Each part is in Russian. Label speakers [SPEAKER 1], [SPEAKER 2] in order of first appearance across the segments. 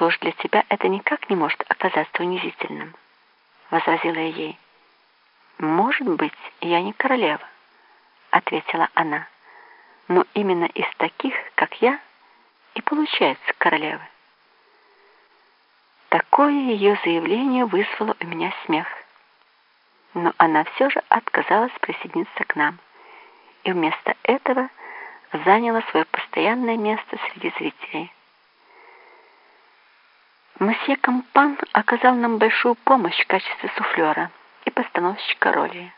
[SPEAKER 1] что ж, для тебя это никак не может оказаться унизительным, возразила я ей. Может быть, я не королева, ответила она, но именно из таких, как я, и получается королевы. Такое ее заявление вызвало у меня смех. Но она все же отказалась присоединиться к нам и вместо этого заняла свое постоянное место среди зрителей. Мсье Кампан оказал нам большую помощь в качестве суфлера и постановщика роли,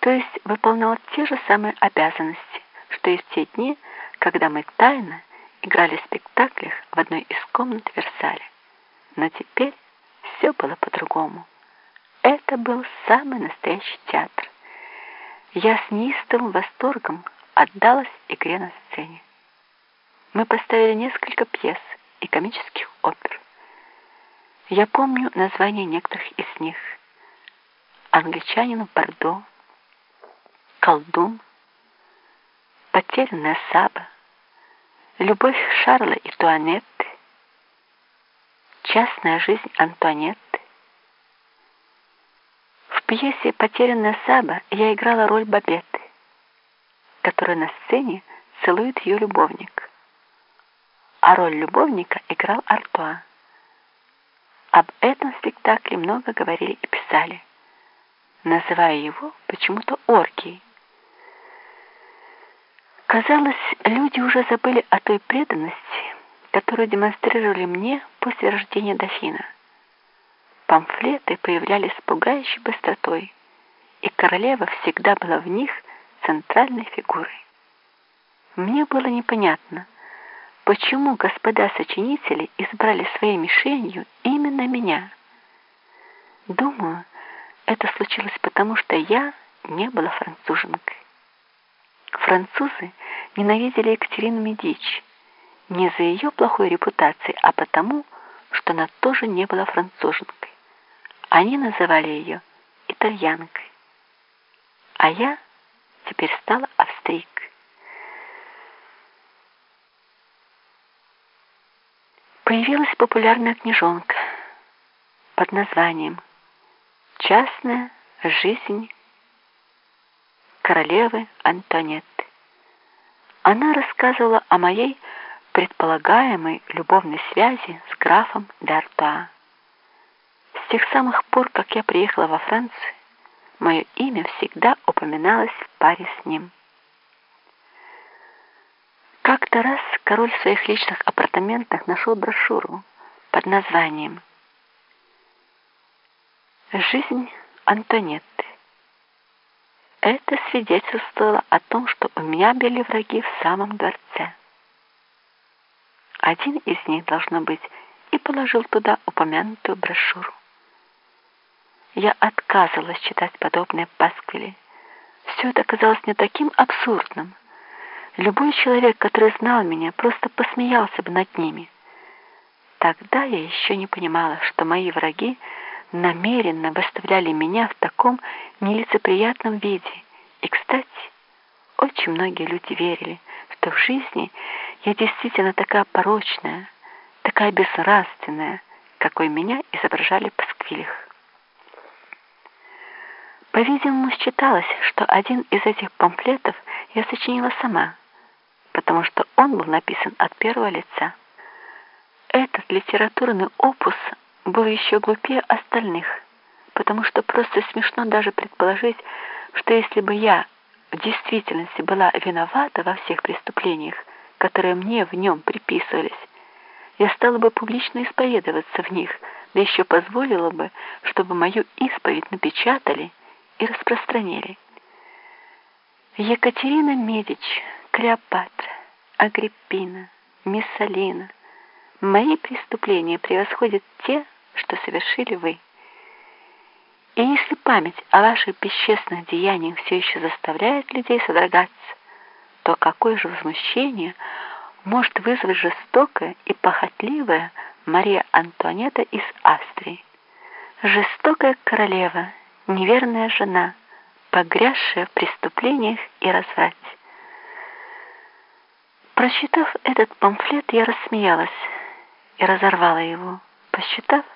[SPEAKER 1] то есть выполнял те же самые обязанности, что и в те дни, когда мы тайно играли в спектаклях в одной из комнат Версаля. Но теперь все было по-другому. Это был самый настоящий театр. Я с неистовым восторгом отдалась игре на сцене. Мы поставили несколько пьес и комических опер. Я помню названия некоторых из них. «Англичанин в Бордо», «Колдун», «Потерянная Саба», «Любовь Шарла и Туанетты», «Частная жизнь Антуанетты». В пьесе «Потерянная Саба» я играла роль Бабетты, которая на сцене целует ее любовник, а роль любовника играл Артуа. Об этом спектакле много говорили и писали, называя его почему-то оргией. Казалось, люди уже забыли о той преданности, которую демонстрировали мне после рождения дофина. Памфлеты появлялись с пугающей быстротой, и королева всегда была в них центральной фигурой. Мне было непонятно, почему господа сочинители избрали своей мишенью именно меня. Думаю, это случилось потому, что я не была француженкой. Французы ненавидели Екатерину Медичи не за ее плохой репутацией, а потому, что она тоже не была француженкой. Они называли ее итальянкой. А я теперь стала австрийкой. Появилась популярная книжонка под названием «Частная жизнь королевы Антонетты». Она рассказывала о моей предполагаемой любовной связи с графом Д'Артуа. С тех самых пор, как я приехала во Францию, мое имя всегда упоминалось в паре с ним. Как-то раз король в своих личных апартаментах нашел брошюру под названием «Жизнь Антонетты». Это свидетельствовало о том, что у меня были враги в самом дворце. Один из них, должно быть, и положил туда упомянутую брошюру. Я отказывалась читать подобные пасквили. Все это казалось мне таким абсурдным, Любой человек, который знал меня, просто посмеялся бы над ними. Тогда я еще не понимала, что мои враги намеренно выставляли меня в таком нелицеприятном виде. И, кстати, очень многие люди верили, что в жизни я действительно такая порочная, такая безнравственная, какой меня изображали в пасквилях. По-видимому, считалось, что один из этих памфлетов я сочинила сама – потому что он был написан от первого лица. Этот литературный опус был еще глупее остальных, потому что просто смешно даже предположить, что если бы я в действительности была виновата во всех преступлениях, которые мне в нем приписывались, я стала бы публично исповедоваться в них, да еще позволила бы, чтобы мою исповедь напечатали и распространили. Екатерина Медич Клеопатра, Агриппина, Миссалина, мои преступления превосходят те, что совершили вы. И если память о ваших бесчестных деяниях все еще заставляет людей содрогаться, то какое же возмущение может вызвать жестокая и похотливая Мария Антуанетта из Австрии? Жестокая королева, неверная жена, погрязшая в преступлениях и разврате. Прочитав этот памфлет, я рассмеялась. и разорвала его, посчитав,